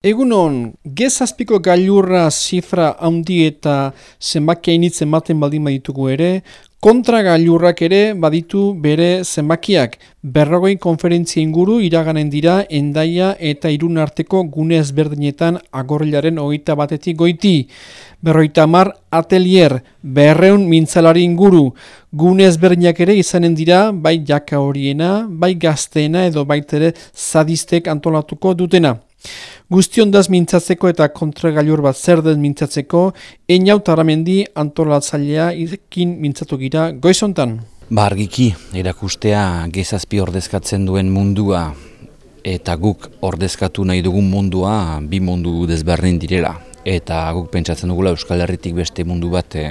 Egunon, gezazpiko gailurra zifra handi eta zenbakia initzen ematen baldin baditugu ere, kontra gailurrak ere baditu bere zenbakiak. Berrogoi konferentzia inguru iraganen dira endaia eta irun arteko gune ezberdinetan agorrilaren hogeita batetik goiti. Berroita mar atelier, berreun mintzalari inguru, gune ezberdinak ere izanen dira bai jaka horiena, bai gazteena edo baitere zadistek antolatuko dutena. Guztiondaz mintzatzeko eta kontragailur bat zer den mintzatzeko, einaut aramendi antolatzailea irekin mintzatu gira goizontan. Bargiki, erakustea gezazpi ordezkatzen duen mundua eta guk ordezkatu nahi dugun mundua bi mundu desberdin direla. Eta guk pentsatzen dugula Euskal Herritik beste mundu bat e,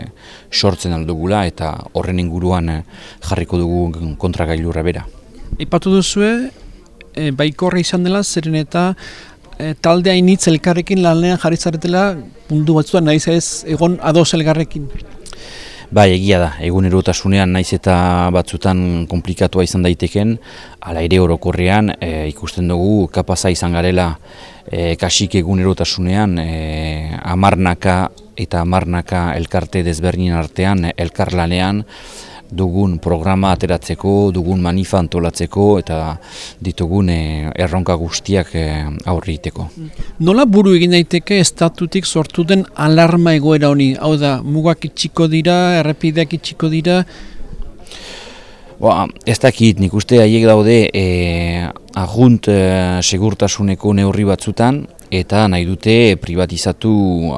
sortzen aldugula eta horren inguruan e, jarriko dugu kontragailurra bera. Ipatu duzue, e, baikorra izan dela, zeren eta e, talde hainitz elkarrekin lanean jarri zaretela mundu batzuan naiz ez egon ados elgarrekin. Bai, egia da, egunerotasunean naiz eta batzutan komplikatua izan daiteken, ala ere orokorrean e, ikusten dugu kapaza izan garela e, kasik egunerotasunean e, amarnaka eta amarnaka elkarte desberdin artean elkarlanean dugun programa ateratzeko, dugun manifa antolatzeko eta ditugun eh, erronka guztiak e, aurriteko. Nola buru egin daiteke estatutik sortu den alarma egoera honi? Hau da, mugak itxiko dira, errepideak itxiko dira? Ba, ez dakit, nik uste haiek daude e, ahunt segurtasuneko neurri batzutan, eta nahi dute privatizatu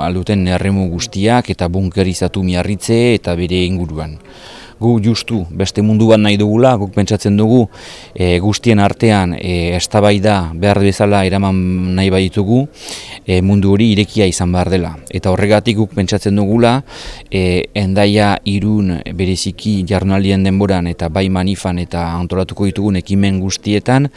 alduten erremu guztiak eta bunkerizatu miarritze eta bere inguruan gu justu beste mundu bat nahi dugula, guk pentsatzen dugu e, guztien artean e, eztabaida behar bezala eraman nahi baditugu e, mundu hori irekia izan behar dela. Eta horregatik guk pentsatzen dugula e, endaia irun bereziki jarnalien denboran eta bai manifan eta antolatuko ditugun ekimen guztietan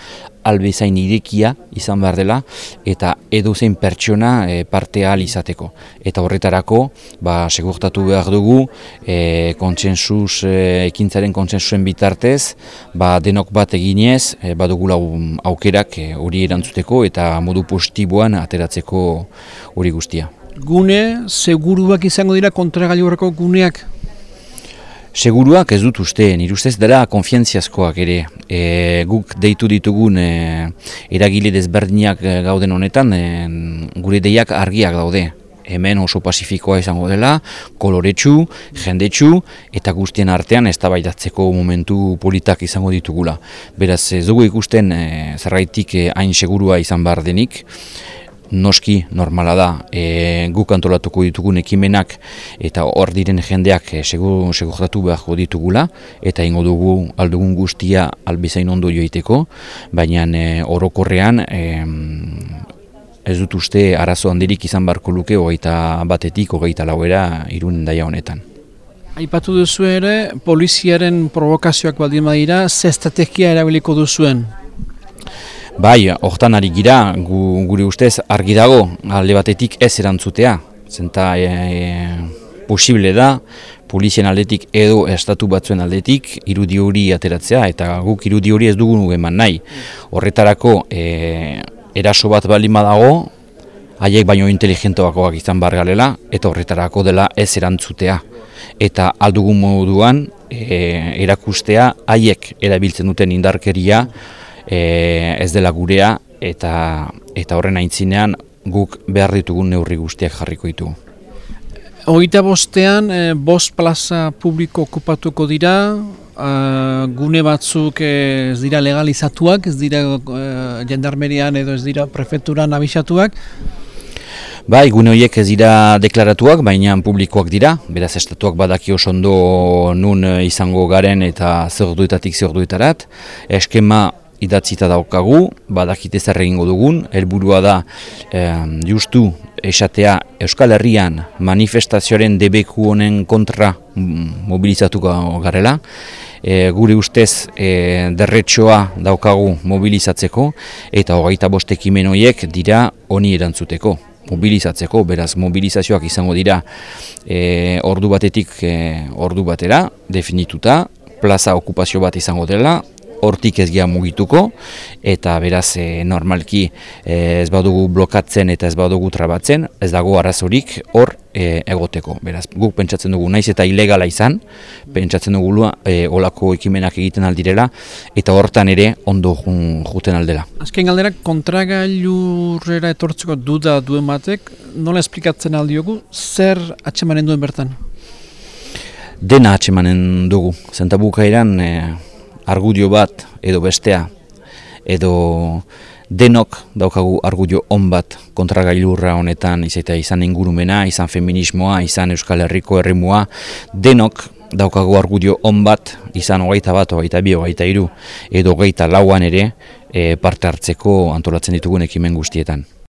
albezain irekia izan behar dela eta edo zein pertsona e, parte ahal izateko. Eta horretarako, ba, segurtatu behar dugu, e, kontsensus, e, ekintzaren kontsensusen bitartez, ba, denok bat eginez, e, badugula aukerak hori erantzuteko eta modu positiboan ateratzeko hori guztia. Gune, seguruak izango dira kontragailurreko guneak? Seguruak ez dut uste, nire ustez dela konfientziazkoak ere. E, guk deitu ditugun e, eragile desberdinak e, gauden honetan, e, gure deiak argiak daude. Hemen oso pasifikoa izango dela, koloretsu, jendetsu eta guztien artean ez momentu politak izango ditugula. Beraz, ez dugu ikusten e, zerraitik e, hain segurua izan behar denik, noski normala da e, guk antolatuko ditugun ekimenak eta hor diren jendeak e, segur segurtatu beharko ditugula eta ingo dugu aldugun guztia albizain ondo joiteko baina e, orokorrean e, ez dut uste arazo handirik izan barko luke hogeita batetik hogeita lauera irun daia honetan. Aipatu duzu ere, poliziaren provokazioak baldin badira, ze estrategia erabiliko duzuen? Bai, hortan ari gira, gu, gure ustez argi dago alde batetik ez erantzutea. Zenta e, e, posible da, polizien aldetik edo estatu batzuen aldetik irudi hori ateratzea eta guk irudi hori ez dugun eman nahi. Horretarako e, eraso bat balima dago, haiek baino inteligentoakoak izan bargalela eta horretarako dela ez erantzutea. Eta aldugun moduan e, erakustea haiek erabiltzen duten indarkeria, e, ez dela gurea eta eta horren aintzinean guk behar ditugun neurri guztiak jarriko ditugu. Hogeita bostean, e, bost plaza publiko okupatuko dira, gune batzuk ez dira legalizatuak, ez dira e, jendarmerian edo ez dira prefeturan abisatuak. Bai, gune horiek ez dira deklaratuak, baina publikoak dira, beraz estatuak badaki oso ondo nun izango garen eta zer duetatik zer duetarat. Eskema idatzita daukagu, badakite zer egingo dugun, helburua da justu esatea Euskal Herrian manifestazioaren debeku honen kontra mobilizatuko garela, e, gure ustez e, derretxoa daukagu mobilizatzeko, eta hogeita bostekimen horiek dira honi erantzuteko mobilizatzeko, beraz mobilizazioak izango dira e, ordu batetik e, ordu batera, definituta, plaza okupazio bat izango dela, hortik ez gira mugituko, eta beraz e, normalki e, ez badugu blokatzen eta ez badugu trabatzen, ez dago arazorik hor e, egoteko. Beraz, guk pentsatzen dugu naiz eta ilegala izan, pentsatzen dugu e, olako ekimenak egiten aldirela, eta hortan ere ondo juten aldela. Azken galdera, kontragailurrera etortzeko duda duen batek, nola esplikatzen aldiogu, zer atxemanen duen bertan? Dena atxemanen dugu, zentabuka iran, e, argudio bat edo bestea edo denok daukagu argudio on bat kontragailurra honetan izaita izan ingurumena, izan feminismoa, izan Euskal Herriko herrimua, denok daukagu argudio on bat izan hogeita bat, hogeita bi, hogeita iru edo hogeita lauan ere e, parte hartzeko antolatzen ditugun ekimen guztietan.